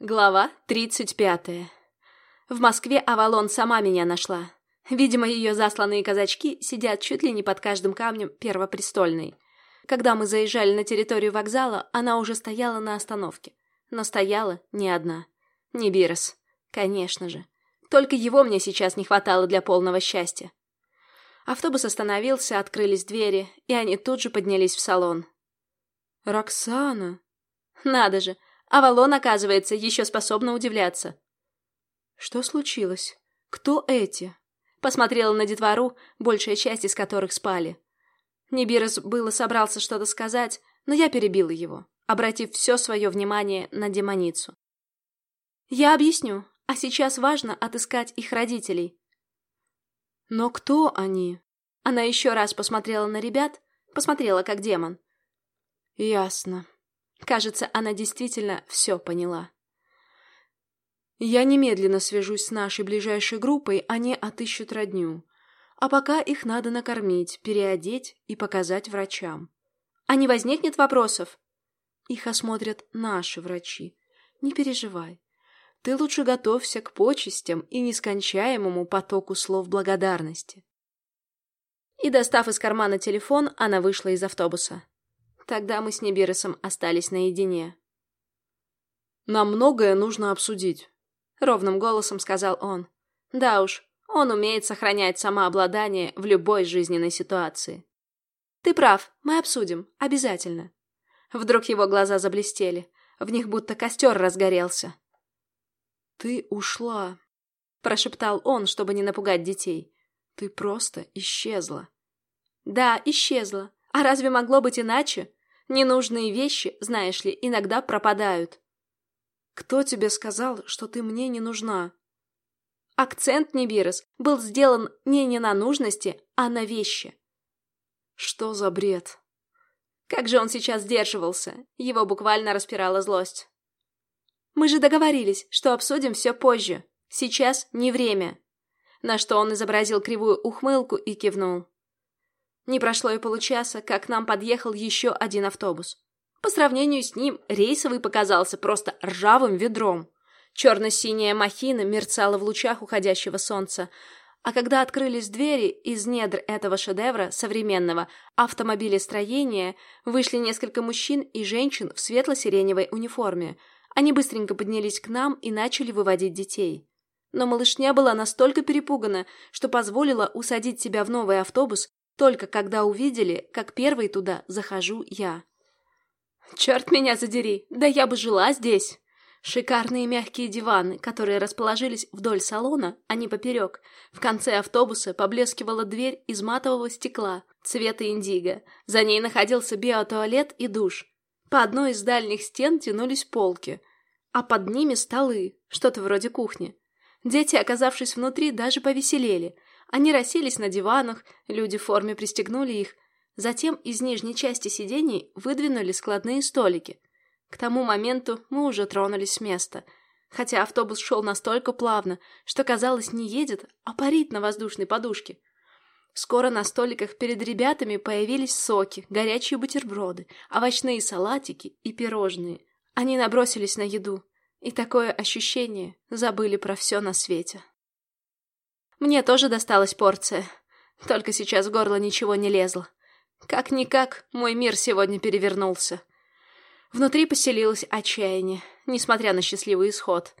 Глава 35. В Москве Авалон сама меня нашла. Видимо, ее засланные казачки сидят чуть ли не под каждым камнем Первопрестольной. Когда мы заезжали на территорию вокзала, она уже стояла на остановке. Но стояла не одна. Не Бирос. Конечно же. Только его мне сейчас не хватало для полного счастья. Автобус остановился, открылись двери, и они тут же поднялись в салон. «Роксана!» «Надо же!» Авалон, оказывается, еще способна удивляться. «Что случилось? Кто эти?» Посмотрела на детвору, большая часть из которых спали. Нибирос было собрался что-то сказать, но я перебила его, обратив все свое внимание на демоницу. «Я объясню, а сейчас важно отыскать их родителей». «Но кто они?» Она еще раз посмотрела на ребят, посмотрела как демон. «Ясно», Кажется, она действительно все поняла. Я немедленно свяжусь с нашей ближайшей группой, они отыщут родню. А пока их надо накормить, переодеть и показать врачам. А не возникнет вопросов? Их осмотрят наши врачи. Не переживай. Ты лучше готовься к почестям и нескончаемому потоку слов благодарности. И, достав из кармана телефон, она вышла из автобуса. Тогда мы с Небиросом остались наедине. «Нам многое нужно обсудить», — ровным голосом сказал он. «Да уж, он умеет сохранять самообладание в любой жизненной ситуации». «Ты прав, мы обсудим, обязательно». Вдруг его глаза заблестели, в них будто костер разгорелся. «Ты ушла», — прошептал он, чтобы не напугать детей. «Ты просто исчезла». «Да, исчезла. А разве могло быть иначе? Ненужные вещи, знаешь ли, иногда пропадают. Кто тебе сказал, что ты мне не нужна? Акцент Нибирос был сделан не не на нужности, а на вещи. Что за бред? Как же он сейчас сдерживался? Его буквально распирала злость. Мы же договорились, что обсудим все позже. Сейчас не время. На что он изобразил кривую ухмылку и кивнул. Не прошло и получаса, как к нам подъехал еще один автобус. По сравнению с ним, рейсовый показался просто ржавым ведром. Черно-синяя махина мерцала в лучах уходящего солнца, а когда открылись двери, из недр этого шедевра современного автомобилестроения вышли несколько мужчин и женщин в светло-сиреневой униформе. Они быстренько поднялись к нам и начали выводить детей. Но малышня была настолько перепугана, что позволила усадить себя в новый автобус только когда увидели, как первой туда захожу я. Черт меня задери, да я бы жила здесь. Шикарные мягкие диваны, которые расположились вдоль салона, а не поперек. В конце автобуса поблескивала дверь из матового стекла, цвета индиго. За ней находился биотуалет и душ. По одной из дальних стен тянулись полки, а под ними столы, что-то вроде кухни. Дети, оказавшись внутри, даже повеселели – они расселись на диванах, люди в форме пристегнули их. Затем из нижней части сидений выдвинули складные столики. К тому моменту мы уже тронулись с места. Хотя автобус шел настолько плавно, что, казалось, не едет, а парит на воздушной подушке. Скоро на столиках перед ребятами появились соки, горячие бутерброды, овощные салатики и пирожные. Они набросились на еду, и такое ощущение забыли про все на свете. Мне тоже досталась порция. Только сейчас в горло ничего не лезло. Как-никак, мой мир сегодня перевернулся. Внутри поселилось отчаяние, несмотря на счастливый исход.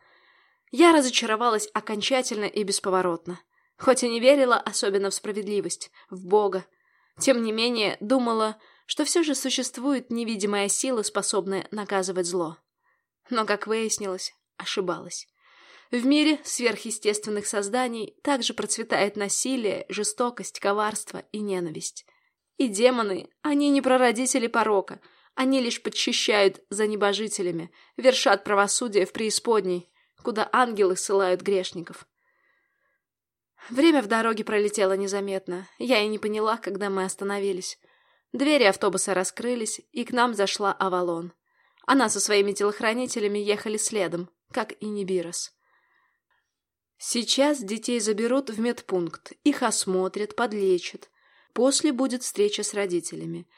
Я разочаровалась окончательно и бесповоротно. Хоть и не верила особенно в справедливость, в Бога. Тем не менее, думала, что все же существует невидимая сила, способная наказывать зло. Но, как выяснилось, ошибалась. В мире сверхъестественных созданий также процветает насилие, жестокость, коварство и ненависть. И демоны, они не прародители порока, они лишь подчищают за небожителями, вершат правосудие в преисподней, куда ангелы ссылают грешников. Время в дороге пролетело незаметно. Я и не поняла, когда мы остановились. Двери автобуса раскрылись, и к нам зашла Авалон. Она со своими телохранителями ехали следом, как и Нибирос. Сейчас детей заберут в медпункт, их осмотрят, подлечат. После будет встреча с родителями.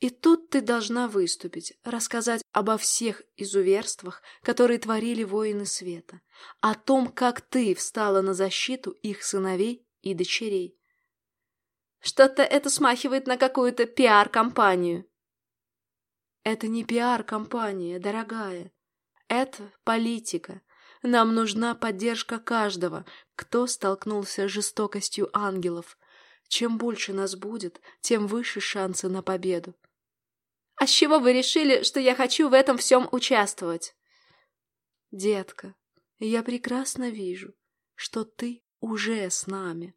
И тут ты должна выступить, рассказать обо всех изуверствах, которые творили воины света, о том, как ты встала на защиту их сыновей и дочерей. Что-то это смахивает на какую-то пиар-компанию. Это не пиар-компания, дорогая. Это политика. Нам нужна поддержка каждого, кто столкнулся с жестокостью ангелов. Чем больше нас будет, тем выше шансы на победу. А с чего вы решили, что я хочу в этом всем участвовать? Детка, я прекрасно вижу, что ты уже с нами.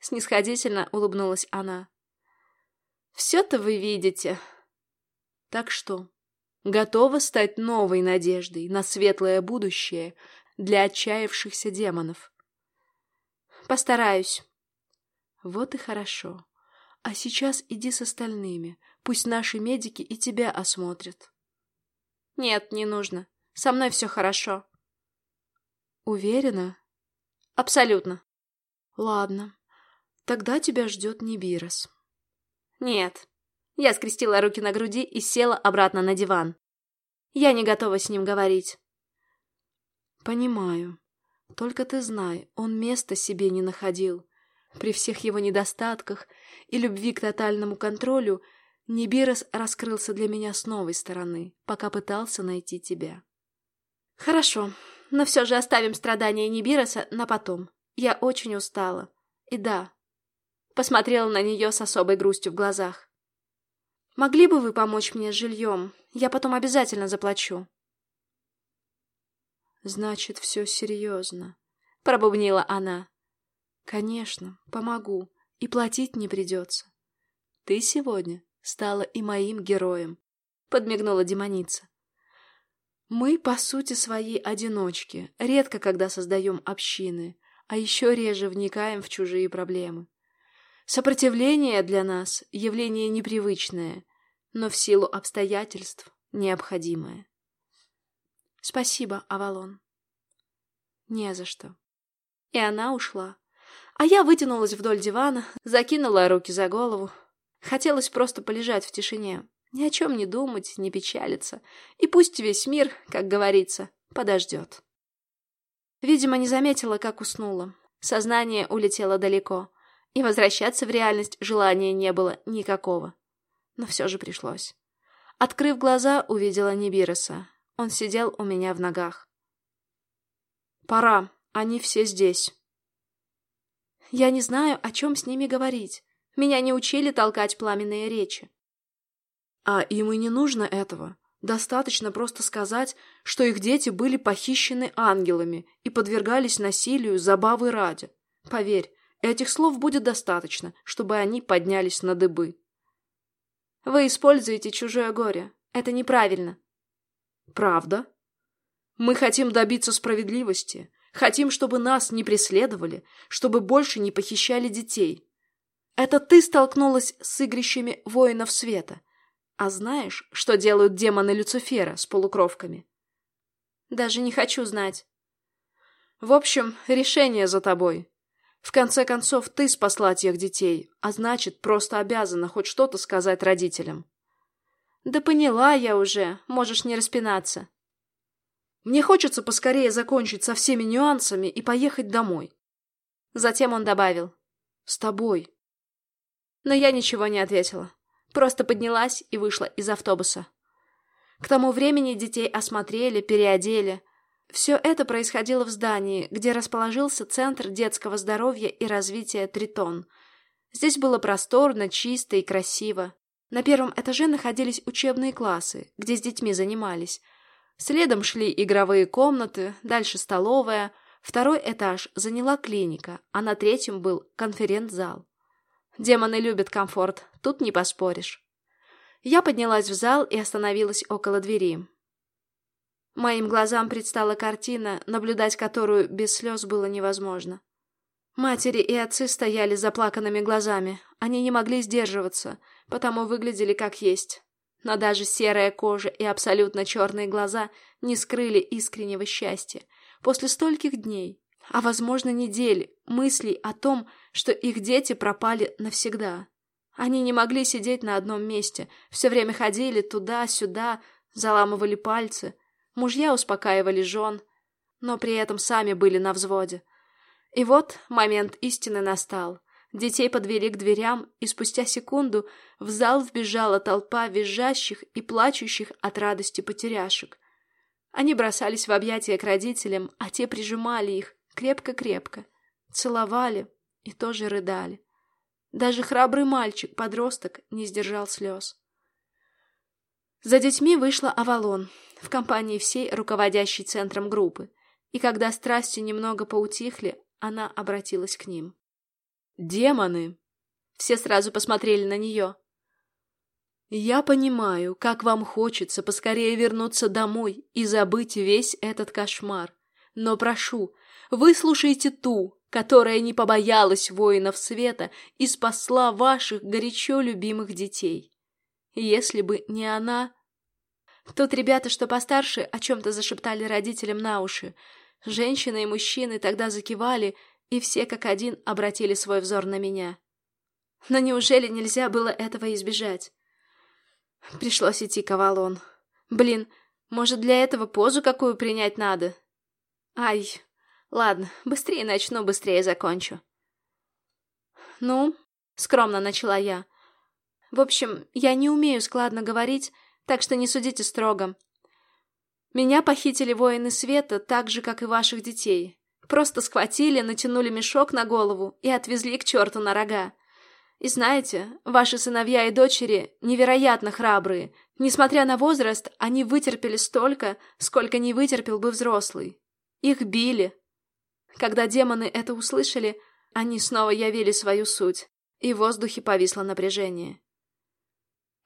Снисходительно улыбнулась она. Все-то вы видите. Так что, готова стать новой надеждой на светлое будущее для отчаявшихся демонов? Постараюсь. Вот и хорошо. А сейчас иди с остальными. Пусть наши медики и тебя осмотрят. Нет, не нужно. Со мной все хорошо. Уверена? Абсолютно. Ладно. Тогда тебя ждет Нибирос. Нет. Я скрестила руки на груди и села обратно на диван. Я не готова с ним говорить. Понимаю. Только ты знай, он места себе не находил. При всех его недостатках и любви к тотальному контролю Нибирос раскрылся для меня с новой стороны, пока пытался найти тебя. Хорошо, но все же оставим страдания Нибироса на потом. Я очень устала. И да, посмотрела на нее с особой грустью в глазах. Могли бы вы помочь мне с жильем? Я потом обязательно заплачу. Значит, все серьезно, — пробубнила она. Конечно, помогу, и платить не придется. Ты сегодня стала и моим героем, — подмигнула демоница. Мы, по сути, свои одиночки, редко когда создаем общины, а еще реже вникаем в чужие проблемы. Сопротивление для нас — явление непривычное, но в силу обстоятельств необходимое. Спасибо, Авалон. Не за что. И она ушла. А я вытянулась вдоль дивана, закинула руки за голову. Хотелось просто полежать в тишине, ни о чем не думать, не печалиться. И пусть весь мир, как говорится, подождет. Видимо, не заметила, как уснула. Сознание улетело далеко, и возвращаться в реальность желания не было никакого. Но все же пришлось. Открыв глаза, увидела Нибироса. Он сидел у меня в ногах. «Пора, они все здесь». Я не знаю, о чем с ними говорить. Меня не учили толкать пламенные речи. А им и не нужно этого. Достаточно просто сказать, что их дети были похищены ангелами и подвергались насилию забавы ради. Поверь, этих слов будет достаточно, чтобы они поднялись на дыбы. Вы используете чужое горе. Это неправильно. Правда? Мы хотим добиться справедливости. Хотим, чтобы нас не преследовали, чтобы больше не похищали детей. Это ты столкнулась с игрищами воинов света. А знаешь, что делают демоны Люцифера с полукровками? Даже не хочу знать. В общем, решение за тобой. В конце концов, ты спасла тех детей, а значит, просто обязана хоть что-то сказать родителям. Да поняла я уже, можешь не распинаться. Мне хочется поскорее закончить со всеми нюансами и поехать домой. Затем он добавил. С тобой. Но я ничего не ответила. Просто поднялась и вышла из автобуса. К тому времени детей осмотрели, переодели, все это происходило в здании, где расположился Центр детского здоровья и развития «Тритон». Здесь было просторно, чисто и красиво. На первом этаже находились учебные классы, где с детьми занимались. Следом шли игровые комнаты, дальше столовая. Второй этаж заняла клиника, а на третьем был конференц-зал. Демоны любят комфорт, тут не поспоришь. Я поднялась в зал и остановилась около двери. Моим глазам предстала картина, наблюдать которую без слез было невозможно. Матери и отцы стояли с заплаканными глазами. Они не могли сдерживаться, потому выглядели как есть. Но даже серая кожа и абсолютно черные глаза не скрыли искреннего счастья. После стольких дней, а возможно недель, мыслей о том, что их дети пропали навсегда. Они не могли сидеть на одном месте, все время ходили туда-сюда, заламывали пальцы. Мужья успокаивали жен, но при этом сами были на взводе. И вот момент истины настал. Детей подвели к дверям, и спустя секунду в зал вбежала толпа визжащих и плачущих от радости потеряшек. Они бросались в объятия к родителям, а те прижимали их крепко-крепко, целовали и тоже рыдали. Даже храбрый мальчик-подросток не сдержал слез. За детьми вышла Авалон в компании всей руководящей центром группы, и когда страсти немного поутихли, она обратилась к ним. «Демоны!» Все сразу посмотрели на нее. «Я понимаю, как вам хочется поскорее вернуться домой и забыть весь этот кошмар. Но прошу, выслушайте ту, которая не побоялась воинов света и спасла ваших горячо любимых детей. Если бы не она... Тут ребята, что постарше, о чем-то зашептали родителям на уши. Женщины и мужчины тогда закивали, и все как один обратили свой взор на меня. Но неужели нельзя было этого избежать? Пришлось идти к Авалон. Блин, может, для этого позу какую принять надо? Ай, Ладно, быстрее начну, быстрее закончу. Ну, скромно начала я. В общем, я не умею складно говорить, так что не судите строго. Меня похитили воины света, так же, как и ваших детей. Просто схватили, натянули мешок на голову и отвезли к черту на рога. И знаете, ваши сыновья и дочери невероятно храбрые. Несмотря на возраст, они вытерпели столько, сколько не вытерпел бы взрослый. Их били, когда демоны это услышали, они снова явили свою суть, и в воздухе повисло напряжение.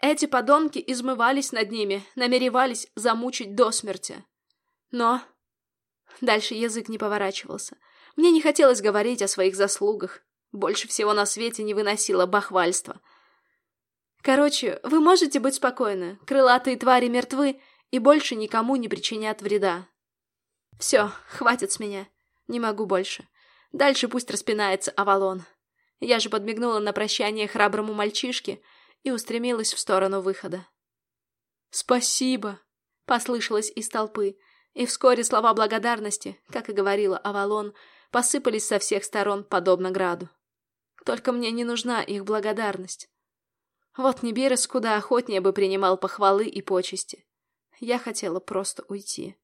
Эти подонки измывались над ними, намеревались замучить до смерти. Но... Дальше язык не поворачивался. Мне не хотелось говорить о своих заслугах. Больше всего на свете не выносило бахвальство. Короче, вы можете быть спокойны. Крылатые твари мертвы и больше никому не причинят вреда. Все, хватит с меня. Не могу больше. Дальше пусть распинается Авалон. Я же подмигнула на прощание храброму мальчишке и устремилась в сторону выхода. «Спасибо!» — послышалось из толпы, и вскоре слова благодарности, как и говорила Авалон, посыпались со всех сторон, подобно граду. Только мне не нужна их благодарность. Вот Нибирос куда охотнее бы принимал похвалы и почести. Я хотела просто уйти.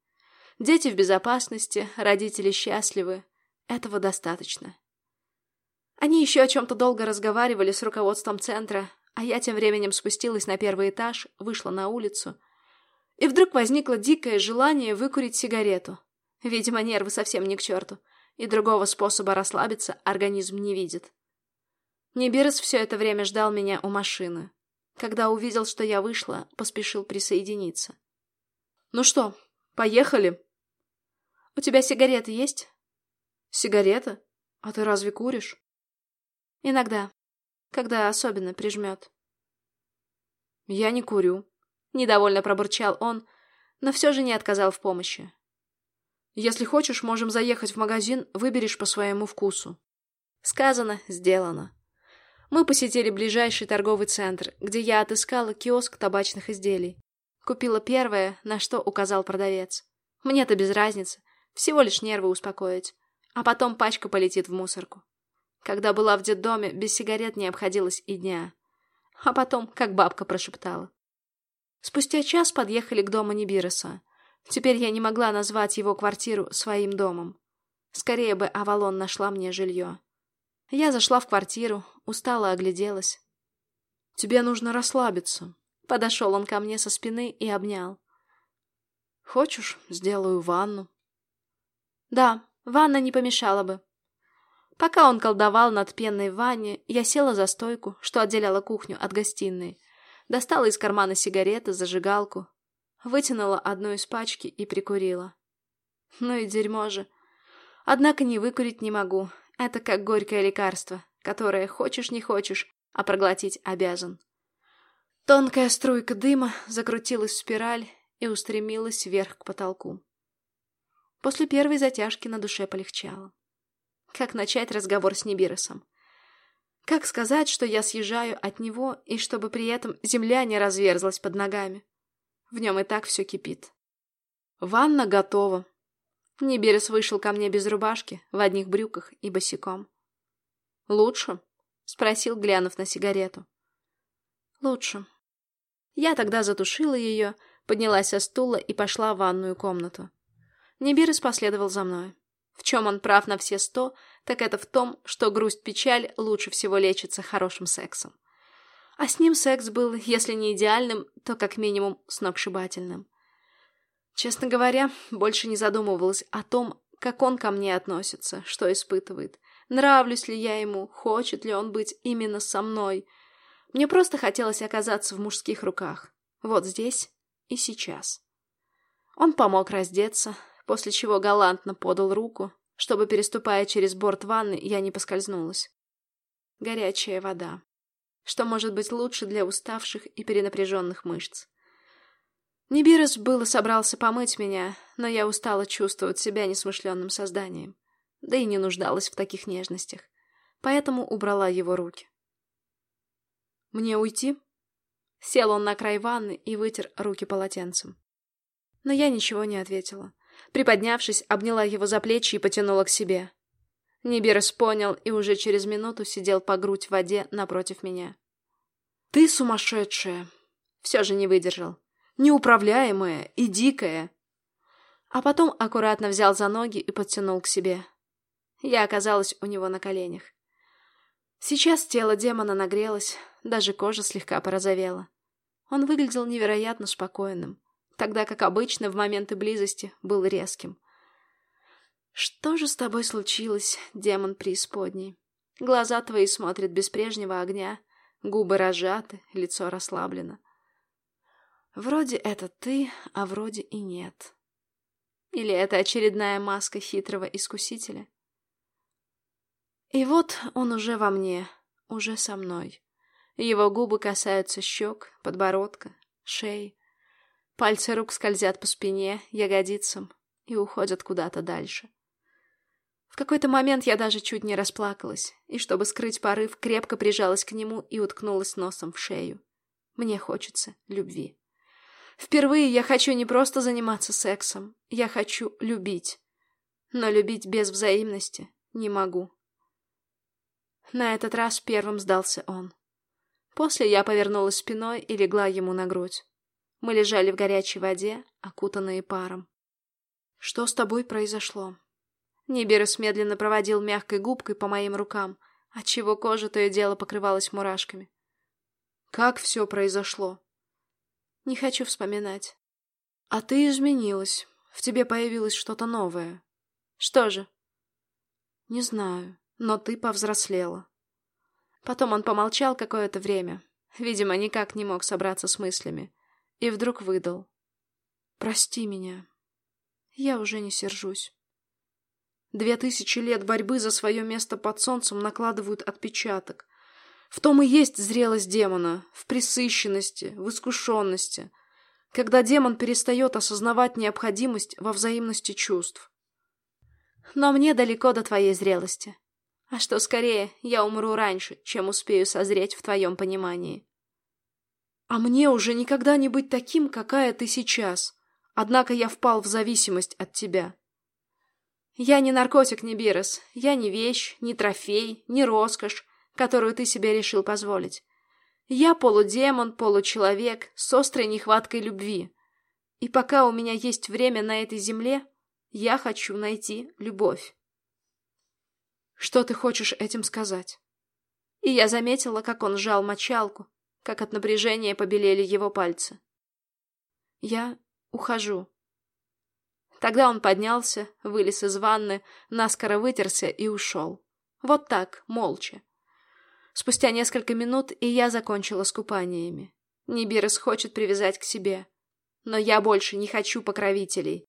Дети в безопасности, родители счастливы. Этого достаточно. Они еще о чем-то долго разговаривали с руководством центра, а я тем временем спустилась на первый этаж, вышла на улицу. И вдруг возникло дикое желание выкурить сигарету. Видимо, нервы совсем не к черту, и другого способа расслабиться организм не видит. Небирос все это время ждал меня у машины. Когда увидел, что я вышла, поспешил присоединиться. «Ну что, поехали?» У тебя сигареты есть? Сигарета? А ты разве куришь? Иногда. Когда особенно прижмет. Я не курю. Недовольно пробурчал он, но все же не отказал в помощи. Если хочешь, можем заехать в магазин, выберешь по своему вкусу. Сказано, сделано. Мы посетили ближайший торговый центр, где я отыскала киоск табачных изделий. Купила первое, на что указал продавец. Мне-то без разницы. Всего лишь нервы успокоить. А потом пачка полетит в мусорку. Когда была в детдоме, без сигарет не обходилось и дня. А потом, как бабка прошептала. Спустя час подъехали к дому Нибироса. Теперь я не могла назвать его квартиру своим домом. Скорее бы Авалон нашла мне жилье. Я зашла в квартиру, устало огляделась. «Тебе нужно расслабиться». Подошел он ко мне со спины и обнял. «Хочешь, сделаю ванну?» Да, ванна не помешала бы. Пока он колдовал над пенной в ванне, я села за стойку, что отделяла кухню от гостиной, достала из кармана сигареты, зажигалку, вытянула одну из пачки и прикурила. Ну и дерьмо же. Однако не выкурить не могу. Это как горькое лекарство, которое хочешь не хочешь, а проглотить обязан. Тонкая струйка дыма закрутилась в спираль и устремилась вверх к потолку. После первой затяжки на душе полегчало. Как начать разговор с Нибиросом? Как сказать, что я съезжаю от него, и чтобы при этом земля не разверзлась под ногами? В нем и так все кипит. Ванна готова. Нибирис вышел ко мне без рубашки, в одних брюках и босиком. «Лучше?» — спросил, глянув на сигарету. «Лучше». Я тогда затушила ее, поднялась со стула и пошла в ванную комнату. Нибирис последовал за мной. В чем он прав на все сто, так это в том, что грусть-печаль лучше всего лечится хорошим сексом. А с ним секс был, если не идеальным, то как минимум сногсшибательным. Честно говоря, больше не задумывалась о том, как он ко мне относится, что испытывает, нравлюсь ли я ему, хочет ли он быть именно со мной. Мне просто хотелось оказаться в мужских руках. Вот здесь и сейчас. Он помог раздеться, после чего галантно подал руку, чтобы, переступая через борт ванны, я не поскользнулась. Горячая вода. Что может быть лучше для уставших и перенапряженных мышц? Нибирос было собрался помыть меня, но я устала чувствовать себя несмышленным созданием, да и не нуждалась в таких нежностях, поэтому убрала его руки. «Мне уйти?» Сел он на край ванны и вытер руки полотенцем. Но я ничего не ответила. Приподнявшись, обняла его за плечи и потянула к себе. Нибирос понял и уже через минуту сидел по грудь в воде напротив меня. «Ты сумасшедшая!» Все же не выдержал. «Неуправляемая и дикая!» А потом аккуратно взял за ноги и подтянул к себе. Я оказалась у него на коленях. Сейчас тело демона нагрелось, даже кожа слегка порозовела. Он выглядел невероятно спокойным тогда как обычно в моменты близости был резким. «Что же с тобой случилось, демон преисподней? Глаза твои смотрят без прежнего огня, губы разжаты, лицо расслаблено. Вроде это ты, а вроде и нет. Или это очередная маска хитрого искусителя? И вот он уже во мне, уже со мной. Его губы касаются щек, подбородка, шеи. Пальцы рук скользят по спине, ягодицам и уходят куда-то дальше. В какой-то момент я даже чуть не расплакалась, и, чтобы скрыть порыв, крепко прижалась к нему и уткнулась носом в шею. Мне хочется любви. Впервые я хочу не просто заниматься сексом, я хочу любить. Но любить без взаимности не могу. На этот раз первым сдался он. После я повернулась спиной и легла ему на грудь. Мы лежали в горячей воде, окутанные паром. «Что с тобой произошло?» Ниберус медленно проводил мягкой губкой по моим рукам, отчего кожа то и дело покрывалась мурашками. «Как все произошло?» «Не хочу вспоминать». «А ты изменилась. В тебе появилось что-то новое». «Что же?» «Не знаю, но ты повзрослела». Потом он помолчал какое-то время. Видимо, никак не мог собраться с мыслями. И вдруг выдал. «Прости меня. Я уже не сержусь». Две тысячи лет борьбы за свое место под солнцем накладывают отпечаток. В том и есть зрелость демона, в присыщенности, в искушенности, когда демон перестает осознавать необходимость во взаимности чувств. Но мне далеко до твоей зрелости. А что скорее, я умру раньше, чем успею созреть в твоем понимании. А мне уже никогда не быть таким, какая ты сейчас. Однако я впал в зависимость от тебя. Я не наркотик, не бирос. Я не вещь, не трофей, не роскошь, которую ты себе решил позволить. Я полудемон, получеловек с острой нехваткой любви. И пока у меня есть время на этой земле, я хочу найти любовь. Что ты хочешь этим сказать? И я заметила, как он сжал мочалку, как от напряжения побелели его пальцы. «Я ухожу». Тогда он поднялся, вылез из ванны, наскоро вытерся и ушел. Вот так, молча. Спустя несколько минут и я закончила с купаниями. Нибирос хочет привязать к себе. Но я больше не хочу покровителей.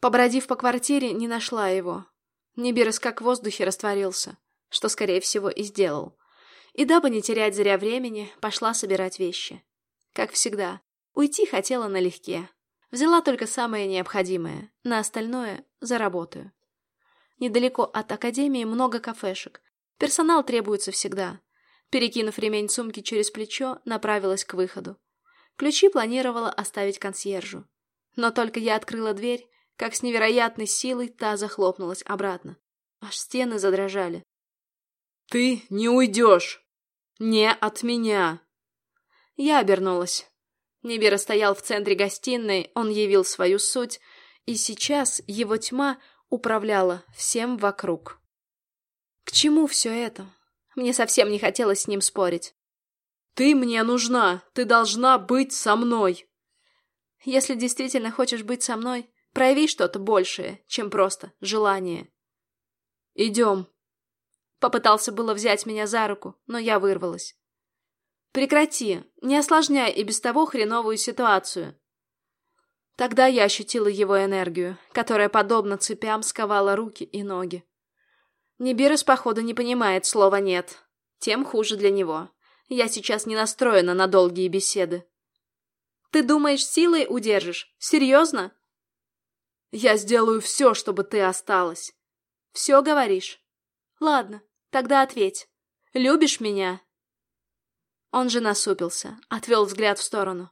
Побродив по квартире, не нашла его. Нибирос как в воздухе растворился, что, скорее всего, и сделал. И дабы не терять зря времени, пошла собирать вещи. Как всегда, уйти хотела налегке. Взяла только самое необходимое, на остальное заработаю. Недалеко от академии много кафешек, Персонал требуется всегда. Перекинув ремень сумки через плечо, направилась к выходу. Ключи планировала оставить консьержу. Но только я открыла дверь, как с невероятной силой та захлопнулась обратно. Аж стены задрожали. «Ты не уйдешь! Не от меня!» Я обернулась. Нибира стоял в центре гостиной, он явил свою суть, и сейчас его тьма управляла всем вокруг. К чему все это? Мне совсем не хотелось с ним спорить. «Ты мне нужна! Ты должна быть со мной!» «Если действительно хочешь быть со мной, прояви что-то большее, чем просто желание». «Идем». Попытался было взять меня за руку, но я вырвалась. «Прекрати, не осложняй и без того хреновую ситуацию». Тогда я ощутила его энергию, которая, подобно цепям, сковала руки и ноги. Нибирос, походу, не понимает слова «нет». Тем хуже для него. Я сейчас не настроена на долгие беседы. Ты думаешь, силой удержишь? Серьезно? Я сделаю все, чтобы ты осталась. Все говоришь? Ладно, тогда ответь. Любишь меня? Он же насупился, отвел взгляд в сторону.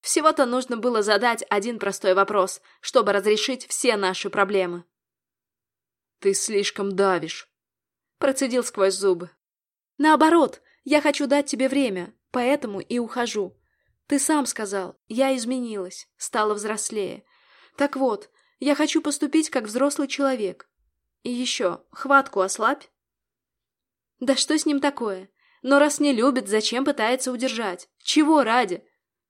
Всего-то нужно было задать один простой вопрос, чтобы разрешить все наши проблемы. «Ты слишком давишь», — процедил сквозь зубы. «Наоборот, я хочу дать тебе время, поэтому и ухожу. Ты сам сказал, я изменилась, стала взрослее. Так вот, я хочу поступить как взрослый человек. И еще, хватку ослабь». «Да что с ним такое? Но раз не любит, зачем пытается удержать? Чего ради?»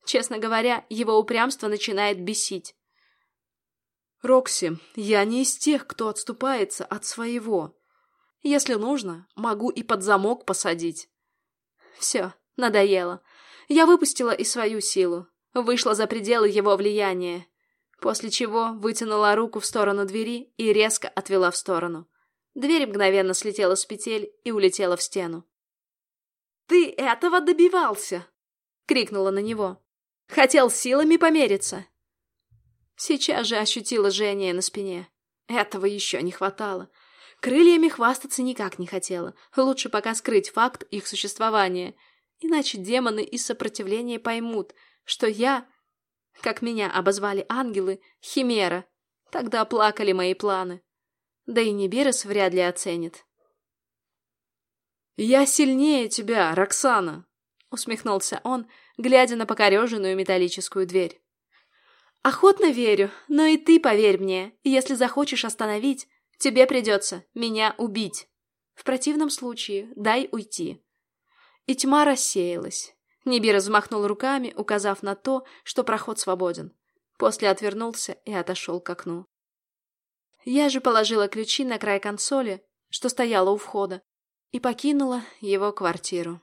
Честно говоря, его упрямство начинает бесить. «Рокси, я не из тех, кто отступается от своего. Если нужно, могу и под замок посадить». Все, надоело. Я выпустила и свою силу, вышла за пределы его влияния, после чего вытянула руку в сторону двери и резко отвела в сторону. Дверь мгновенно слетела с петель и улетела в стену. «Ты этого добивался!» — крикнула на него. «Хотел силами помериться!» Сейчас же ощутила жжение на спине. Этого еще не хватало. Крыльями хвастаться никак не хотела. Лучше пока скрыть факт их существования. Иначе демоны из сопротивления поймут, что я, как меня обозвали ангелы, химера. Тогда плакали мои планы. Да и Нибирос вряд ли оценит. «Я сильнее тебя, Роксана!» — усмехнулся он, глядя на покореженную металлическую дверь. Охотно верю, но и ты поверь мне, если захочешь остановить, тебе придется меня убить. В противном случае дай уйти. И тьма рассеялась. Ниби размахнул руками, указав на то, что проход свободен. После отвернулся и отошел к окну. Я же положила ключи на край консоли, что стояла у входа, и покинула его квартиру.